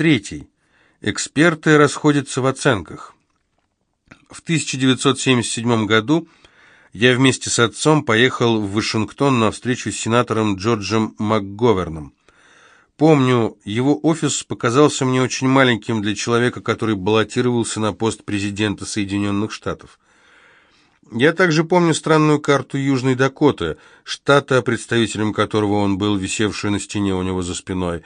Третий. Эксперты расходятся в оценках. В 1977 году я вместе с отцом поехал в Вашингтон на встречу с сенатором Джорджем МакГоверном. Помню, его офис показался мне очень маленьким для человека, который баллотировался на пост президента Соединенных Штатов. Я также помню странную карту Южной Дакоты, штата, представителем которого он был, висевшую на стене у него за спиной.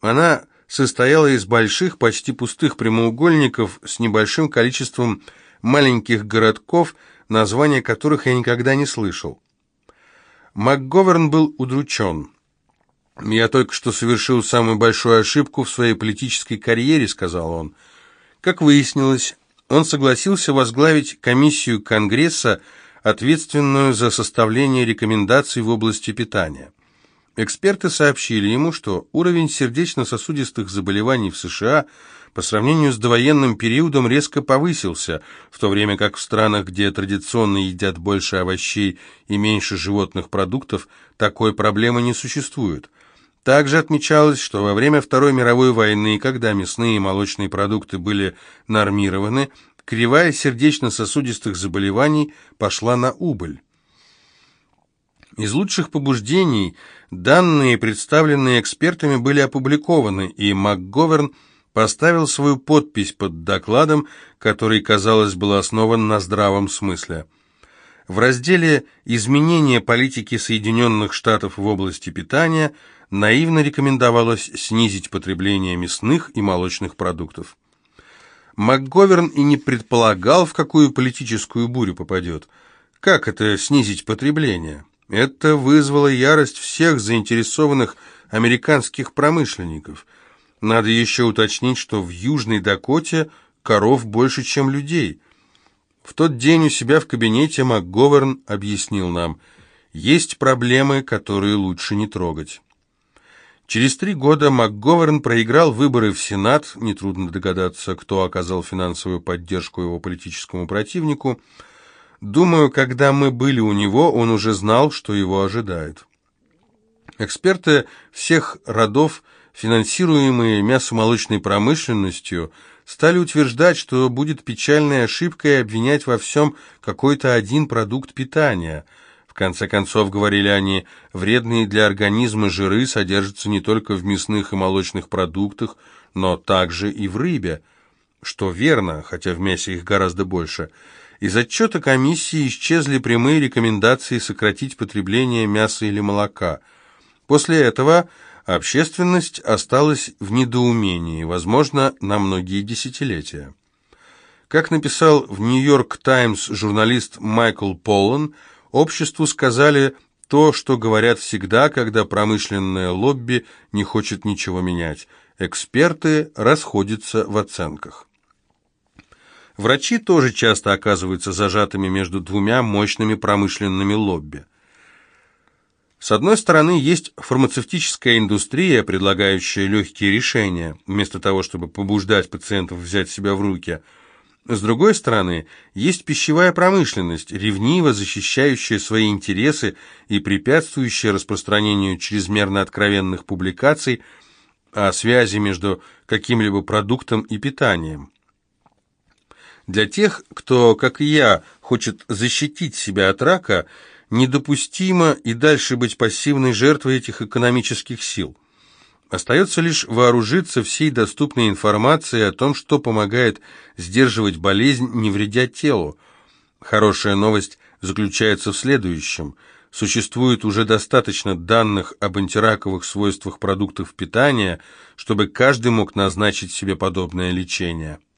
Она состояла из больших, почти пустых прямоугольников с небольшим количеством маленьких городков, названия которых я никогда не слышал. МакГоверн был удручен. «Я только что совершил самую большую ошибку в своей политической карьере», — сказал он. Как выяснилось, он согласился возглавить комиссию Конгресса, ответственную за составление рекомендаций в области питания. Эксперты сообщили ему, что уровень сердечно-сосудистых заболеваний в США по сравнению с довоенным периодом резко повысился, в то время как в странах, где традиционно едят больше овощей и меньше животных продуктов, такой проблемы не существует. Также отмечалось, что во время Второй мировой войны, когда мясные и молочные продукты были нормированы, кривая сердечно-сосудистых заболеваний пошла на убыль. Из лучших побуждений данные, представленные экспертами, были опубликованы, и МакГоверн поставил свою подпись под докладом, который, казалось, был основан на здравом смысле. В разделе «Изменение политики Соединенных Штатов в области питания» наивно рекомендовалось снизить потребление мясных и молочных продуктов. МакГоверн и не предполагал, в какую политическую бурю попадет. Как это снизить потребление? Это вызвало ярость всех заинтересованных американских промышленников. Надо еще уточнить, что в Южной Дакоте коров больше, чем людей. В тот день у себя в кабинете МакГоверн объяснил нам, есть проблемы, которые лучше не трогать. Через три года МакГоверн проиграл выборы в Сенат, нетрудно догадаться, кто оказал финансовую поддержку его политическому противнику. Думаю, когда мы были у него, он уже знал, что его ожидает. Эксперты всех родов, финансируемые мясомолочной промышленностью, стали утверждать, что будет печальной ошибкой обвинять во всем какой-то один продукт питания – конце концов, говорили они, вредные для организма жиры содержатся не только в мясных и молочных продуктах, но также и в рыбе, что верно, хотя в мясе их гораздо больше. Из отчета комиссии исчезли прямые рекомендации сократить потребление мяса или молока. После этого общественность осталась в недоумении, возможно, на многие десятилетия. Как написал в «Нью-Йорк Таймс» журналист Майкл Поллан, Обществу сказали то, что говорят всегда, когда промышленное лобби не хочет ничего менять. Эксперты расходятся в оценках. Врачи тоже часто оказываются зажатыми между двумя мощными промышленными лобби. С одной стороны, есть фармацевтическая индустрия, предлагающая легкие решения, вместо того, чтобы побуждать пациентов взять себя в руки – с другой стороны, есть пищевая промышленность, ревниво защищающая свои интересы и препятствующая распространению чрезмерно откровенных публикаций о связи между каким-либо продуктом и питанием. Для тех, кто, как и я, хочет защитить себя от рака, недопустимо и дальше быть пассивной жертвой этих экономических сил – Остается лишь вооружиться всей доступной информацией о том, что помогает сдерживать болезнь, не вредя телу. Хорошая новость заключается в следующем. Существует уже достаточно данных об антираковых свойствах продуктов питания, чтобы каждый мог назначить себе подобное лечение.